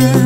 Yeah.